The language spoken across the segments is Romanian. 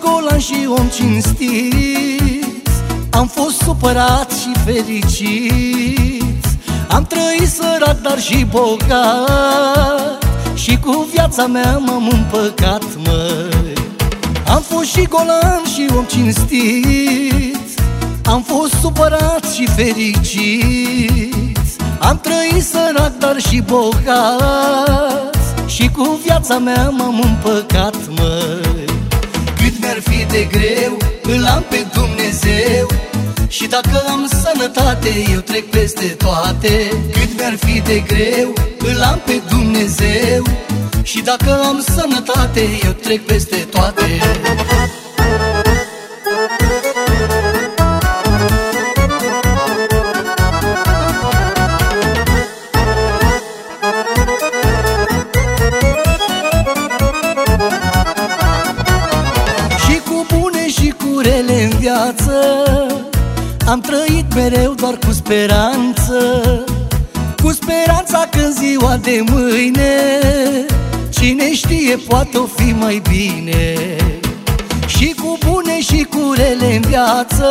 golan și om cinstit Am fost supărat și fericit Am trăit sărac, dar și bogat. Și cu viața mea m-am împăcat, măi. Am fost și golan și om cinstit Am fost supărat și fericit Am trăit sărac, dar și bogat. Și cu viața mea m-am împăcat, măi. cât mi-ar fi de greu, îl am pe Dumnezeu. Și dacă am sănătate, eu trec peste toate. Cât mi-ar fi de greu, îl am pe Dumnezeu. Și dacă am sănătate, eu trec peste toate viață. Am trăit mereu doar cu speranță Cu speranța că ziua de mâine Cine știe poate o fi mai bine. Și cu bune și cu rele în viață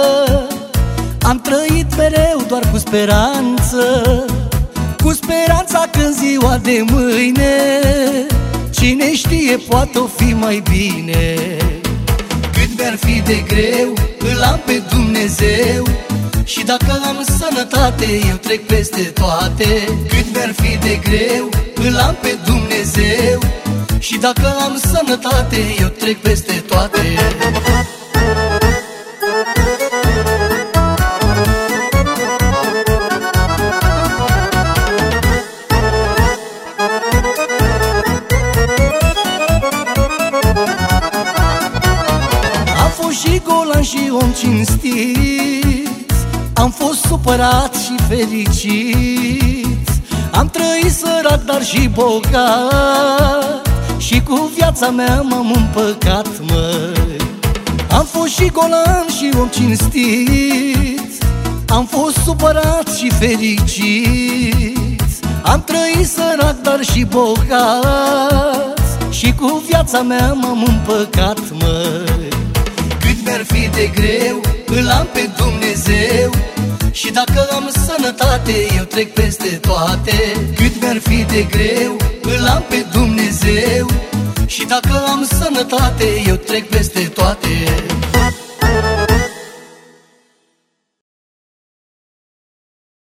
Am trăit mereu doar cu speranță Cu speranța că ziua de mâine Cine știe poate o fi mai bine. cât mi-ar fi de greu, îl am pe Dumnezeu. Și dacă am sănătate, eu trec peste toate. Cât mi-ar fi de greu, îl am pe Dumnezeu. Și dacă am sănătate, eu trec peste toate și golan și om cinstit Am fost supărat și fericit Am trăit sărac, dar și bogat. Și cu viața mea m-am împăcat, măi. Am fost și golan și om cinstit Am fost supărat și fericit Am trăit sărac, dar și bogat. Și cu viața mea m-am împăcat, măi mi-ar fi de greu, îl am pe Dumnezeu. Și dacă am sănătate, eu trec peste toate. Cât mi-ar fi de greu, îl am pe Dumnezeu. Și dacă am sănătate, eu trec peste